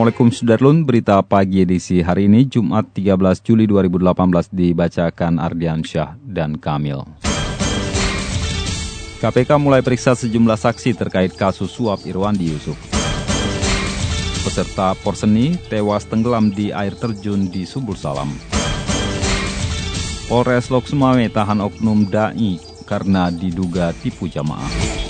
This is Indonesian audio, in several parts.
Assalamualaikum Sudarlun, berita pagi edisi hari ini Jumat 13 Juli 2018 dibacakan Ardian Syah dan Kamil. KPK mulai periksa sejumlah saksi terkait kasus suap Irwandi Yusuf. Peserta Porseni tewas tenggelam di air terjun di Subul Salam. Polres Lok Sumawe tahan oknum DAI karena diduga tipu jamaah.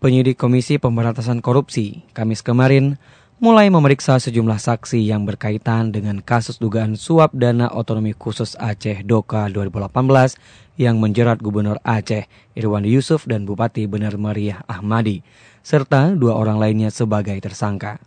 penyidik Komisi Pemberantasan Korupsi, Kamis kemarin mulai memeriksa sejumlah saksi yang berkaitan dengan kasus dugaan suap dana otonomi khusus Aceh Doka 2018 yang menjerat Gubernur Aceh Irwandi Yusuf dan Bupati Benar Meriah Ahmadi, serta dua orang lainnya sebagai tersangka.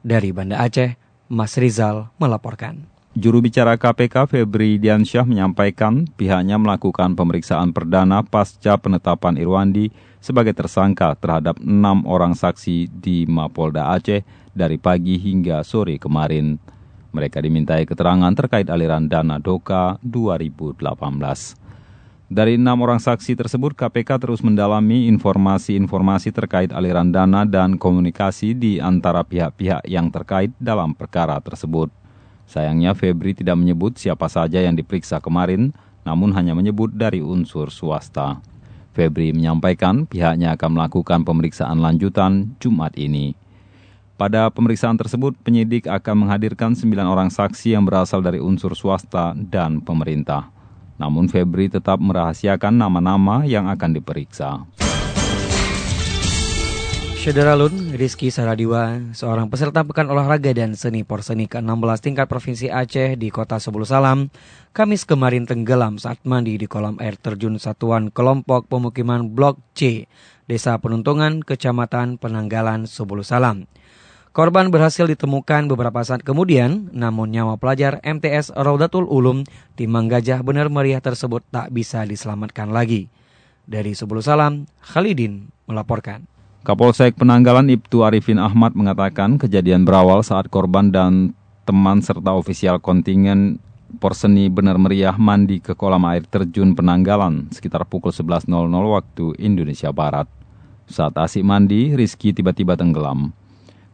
Dari Banda Aceh, Mas Rizal melaporkan. Juru bicara KPK Febri Diansyah menyampaikan pihaknya melakukan pemeriksaan perdana pasca penetapan Irwandi sebagai tersangka terhadap enam orang saksi di Mapolda Aceh dari pagi hingga sore kemarin. Mereka dimintai keterangan terkait aliran dana DOKA 2018. Dari enam orang saksi tersebut, KPK terus mendalami informasi-informasi terkait aliran dana dan komunikasi di antara pihak-pihak yang terkait dalam perkara tersebut. Sayangnya Febri tidak menyebut siapa saja yang diperiksa kemarin, namun hanya menyebut dari unsur swasta. Febri menyampaikan pihaknya akan melakukan pemeriksaan lanjutan Jumat ini. Pada pemeriksaan tersebut, penyidik akan menghadirkan 9 orang saksi yang berasal dari unsur swasta dan pemerintah. Namun Febri tetap merahasiakan nama-nama yang akan diperiksa. Syederalun Rizky Saradiwa, seorang peserta Pekan Olahraga dan Seni Porseni ke-16 tingkat Provinsi Aceh di kota Sebulu Salam, Kamis kemarin tenggelam saat mandi di kolam air terjun Satuan Kelompok Pemukiman Blok C, Desa Penuntungan, Kecamatan Penanggalan, Sebulu Salam. Korban berhasil ditemukan beberapa saat kemudian, namun nyawa pelajar MTS Raudatul Ulum di Manggajah Benar Meriah tersebut tak bisa diselamatkan lagi. Dari Sebulu Salam, Khalidin melaporkan. Kapolsek Penanggalan Ibtu Arifin Ahmad mengatakan kejadian berawal saat korban dan teman serta ofisial kontingen Porseni Benar Meriah mandi ke kolam air terjun Penanggalan sekitar pukul 11.00 waktu Indonesia Barat. Saat asik mandi, Rizky tiba-tiba tenggelam.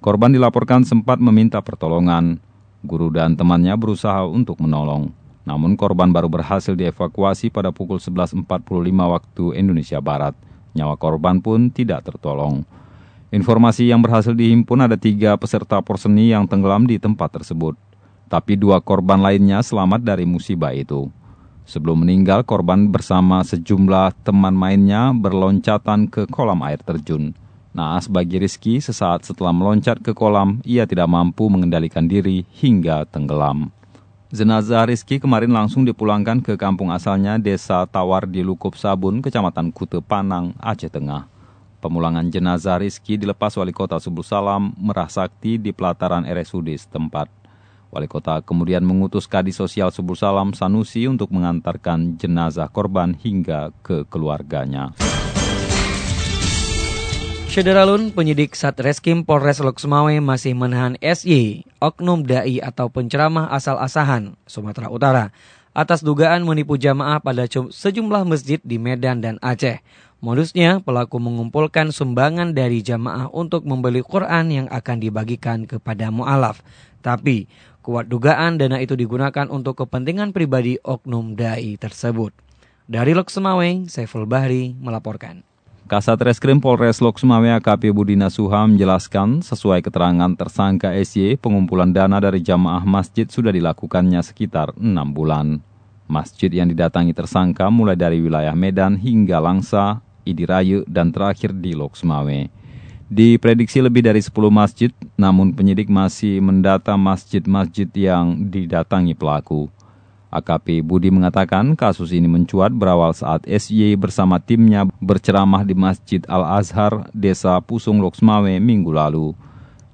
Korban dilaporkan sempat meminta pertolongan. Guru dan temannya berusaha untuk menolong. Namun korban baru berhasil dievakuasi pada pukul 11.45 waktu Indonesia Barat nyawa korban pun tidak tertolong. Informasi yang berhasil dihimpun ada tiga peserta porseni yang tenggelam di tempat tersebut. Tapi dua korban lainnya selamat dari musibah itu. Sebelum meninggal, korban bersama sejumlah teman mainnya berloncatan ke kolam air terjun. Naas bagi Rizky, sesaat setelah meloncat ke kolam, ia tidak mampu mengendalikan diri hingga tenggelam. Jenazah Rizky kemarin langsung dipulangkan ke kampung asalnya Desa Tawar di Lukup Sabun, Kecamatan Kute Panang, Aceh Tengah. Pemulangan jenazah Rizky dilepas Wali Kota Subuh Salam Merah Sakti di pelataran RSUD setempat. Wali Kota kemudian mengutus Kadis Sosial Subuh Salam Sanusi untuk mengantarkan jenazah korban hingga ke keluarganya. Syederalun, penyidik Satreskrim Polres Lok Sumawe masih menahan SY, oknum dai atau penceramah asal-asahan, Sumatera Utara, atas dugaan menipu jamaah pada sejumlah masjid di Medan dan Aceh. Modusnya, pelaku mengumpulkan sumbangan dari jamaah untuk membeli Quran yang akan dibagikan kepada mu'alaf. Tapi, kuat dugaan dana itu digunakan untuk kepentingan pribadi oknum dai tersebut. Dari Lok Sumawe, Saiful Bahri melaporkan. Kasat Reskrim Polres Lok Sumawe AKP Budina Suha menjelaskan sesuai keterangan tersangka SY, pengumpulan dana dari jamaah masjid sudah dilakukannya sekitar 6 bulan. Masjid yang didatangi tersangka mulai dari wilayah Medan hingga Langsa, Idirayu, dan terakhir di Lok Sumawe. Diprediksi lebih dari 10 masjid, namun penyidik masih mendata masjid-masjid yang didatangi pelaku. AKP Budi mengatakan kasus ini mencuat berawal saat SY bersama timnya berceramah di Masjid Al-Azhar, Desa Pusung Loksmawe minggu lalu.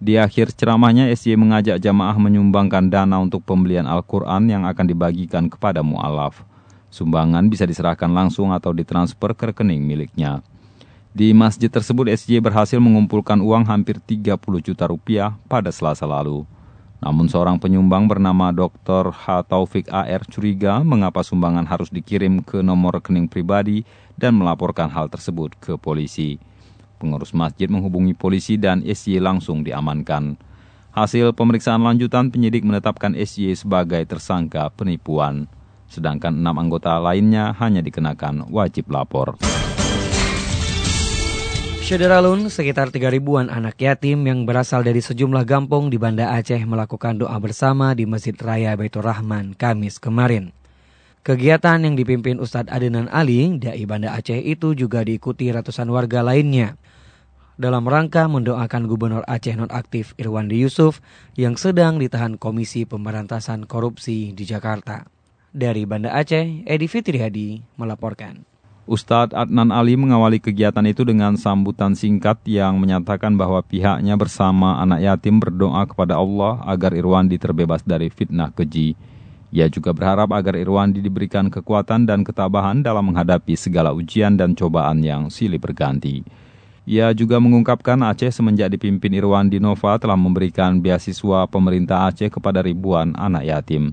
Di akhir ceramahnya, SY mengajak jamaah menyumbangkan dana untuk pembelian Al-Quran yang akan dibagikan kepada mu'alaf. Sumbangan bisa diserahkan langsung atau ditransfer ke rekening miliknya. Di masjid tersebut, SY berhasil mengumpulkan uang hampir 30 juta rupiah pada selasa lalu. Namun seorang penyumbang bernama Dr. H. Taufik AR curiga mengapa sumbangan harus dikirim ke nomor rekening pribadi dan melaporkan hal tersebut ke polisi. Pengurus masjid menghubungi polisi dan SY langsung diamankan. Hasil pemeriksaan lanjutan penyidik menetapkan SY sebagai tersangka penipuan. Sedangkan enam anggota lainnya hanya dikenakan wajib lapor. Syederalun, sekitar 3 ribuan anak yatim yang berasal dari sejumlah gampung di Banda Aceh melakukan doa bersama di Masjid Raya Baitur Rahman Kamis kemarin. Kegiatan yang dipimpin Ustadz Adenan Ali, Dai Banda Aceh itu juga diikuti ratusan warga lainnya. Dalam rangka mendoakan Gubernur Aceh nonaktif Irwandi Yusuf yang sedang ditahan Komisi Pemberantasan Korupsi di Jakarta. Dari Banda Aceh, Edi Fitriadi melaporkan. Ustadz Adnan Ali mengawali kegiatan itu dengan sambutan singkat yang menyatakan bahwa pihaknya bersama anak yatim berdoa kepada Allah agar Irwandi terbebas dari fitnah keji. Ia juga berharap agar Irwandi diberikan kekuatan dan ketabahan dalam menghadapi segala ujian dan cobaan yang silih berganti. Ia juga mengungkapkan Aceh semenjak dipimpin Irwandi Nova telah memberikan beasiswa pemerintah Aceh kepada ribuan anak yatim.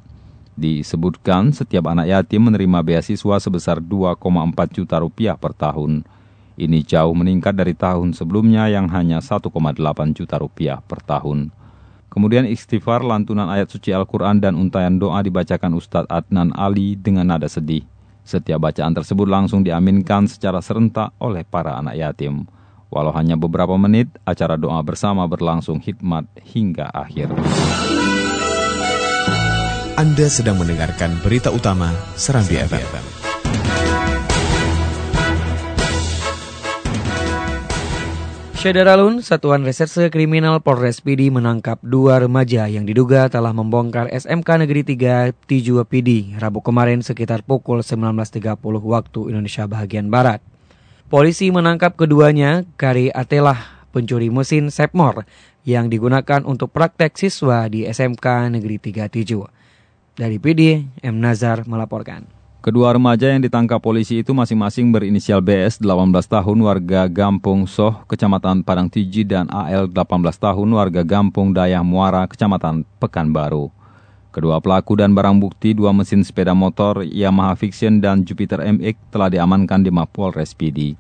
Disebutkan setiap anak yatim menerima beasiswa sebesar 2,4 juta rupiah per tahun. Ini jauh meningkat dari tahun sebelumnya yang hanya 1,8 juta rupiah per tahun. Kemudian istighfar, lantunan ayat suci Al-Quran dan untayan doa dibacakan Ustadz Adnan Ali dengan nada sedih. Setiap bacaan tersebut langsung diaminkan secara serentak oleh para anak yatim. Walau hanya beberapa menit, acara doa bersama berlangsung hikmat hingga akhir. Anda sedang mendengarkan berita utama Serambi, FM. FM. Syederalun, Satuan Reserse Kriminal Polres PD menangkap dua remaja yang diduga telah membongkar SMK Negeri 3 Tijua PD Rabu kemarin sekitar pukul 19.30 waktu Indonesia bagian Barat. Polisi menangkap keduanya Kari Atelah, pencuri mesin Sepmor yang digunakan untuk praktek siswa di SMK Negeri 3 Tijua. Dari PD, M. Nazar melaporkan. Kedua remaja yang ditangkap polisi itu masing-masing berinisial BS 18 tahun warga Gampung Soh, Kecamatan Padang Tiji dan AL 18 tahun warga Gampung Dayah Muara, Kecamatan Pekanbaru. Kedua pelaku dan barang bukti dua mesin sepeda motor Yamaha Fiction dan Jupiter MX telah diamankan di Mapolres PD.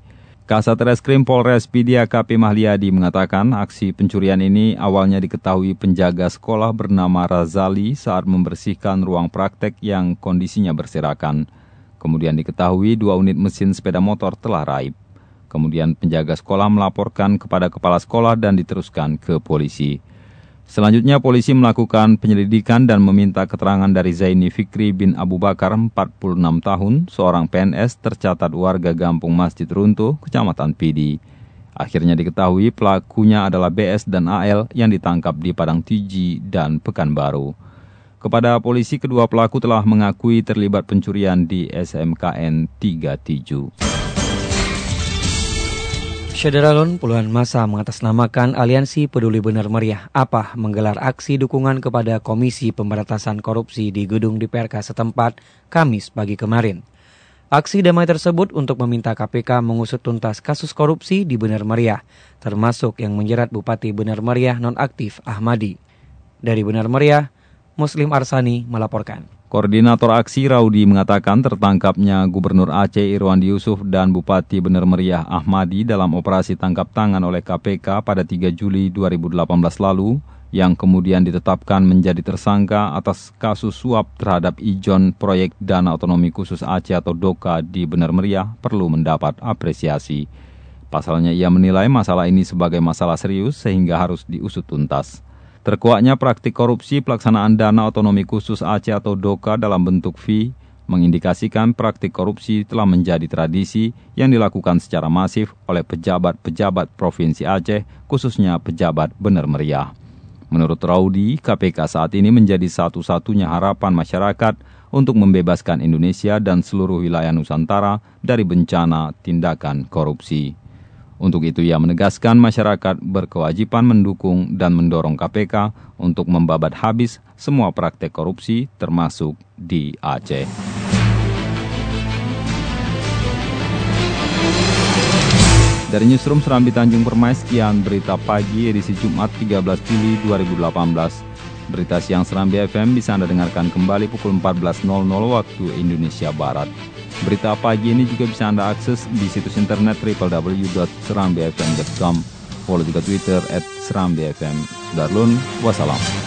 Kasat Reskrim Polres PD AKP Mahliadi mengatakan aksi pencurian ini awalnya diketahui penjaga sekolah bernama Razali saat membersihkan ruang praktek yang kondisinya berserakan. Kemudian diketahui dua unit mesin sepeda motor telah raib. Kemudian penjaga sekolah melaporkan kepada kepala sekolah dan diteruskan ke polisi. Selanjutnya polisi melakukan penyelidikan dan meminta keterangan dari Zaini Fikri bin Abu Bakar 46 tahun, seorang PNS tercatat warga Gampung Masjid Runtuh, Kecamatan Pidi. Akhirnya diketahui pelakunya adalah BS dan AL yang ditangkap di Padang Tiji dan Pekanbaru. Kepada polisi kedua pelaku telah mengakui terlibat pencurian di SMKN 3 Tiju. Syederalun, puluhan masa mengatasnamakan Aliansi Peduli Benar Meriah APA menggelar aksi dukungan kepada Komisi Pemberantasan Korupsi di gedung DPRK setempat Kamis pagi kemarin. Aksi damai tersebut untuk meminta KPK mengusut tuntas kasus korupsi di Benar Meriah, termasuk yang menjerat Bupati Benar Meriah nonaktif Ahmadi. Dari Benar Meriah, Muslim Arsani melaporkan. Koordinator aksi Raudi mengatakan tertangkapnya Gubernur Aceh Irwandi Yusuf dan Bupati Bener Meriah Ahmadi dalam operasi tangkap tangan oleh KPK pada 3 Juli 2018 lalu yang kemudian ditetapkan menjadi tersangka atas kasus suap terhadap ijon proyek dana otonomi khusus Aceh atau DOKA di Bener Meriah perlu mendapat apresiasi. Pasalnya ia menilai masalah ini sebagai masalah serius sehingga harus diusut tuntas. Terkuaknya praktik korupsi pelaksanaan dana otonomi khusus Aceh atau DOKA dalam bentuk fee mengindikasikan praktik korupsi telah menjadi tradisi yang dilakukan secara masif oleh pejabat-pejabat Provinsi Aceh, khususnya pejabat benar meriah. Menurut Raudi, KPK saat ini menjadi satu-satunya harapan masyarakat untuk membebaskan Indonesia dan seluruh wilayah Nusantara dari bencana tindakan korupsi. Untuk itu ia menegaskan masyarakat berkewajiban mendukung dan mendorong KPK untuk membabat habis semua praktek korupsi termasuk di Aceh. Dari Newsroom Serambi Tanjung Permai, sekian berita pagi edisi Jumat 13 Juli 2018. Berita siang Serambi FM bisa Anda dengarkan kembali pukul 14.00 waktu Indonesia Barat. Berita pagi ini juga bisa Anda akses di situs internet www.serambifm.com. Follow juga Twitter at Serambifm. Sudarlun, wassalam.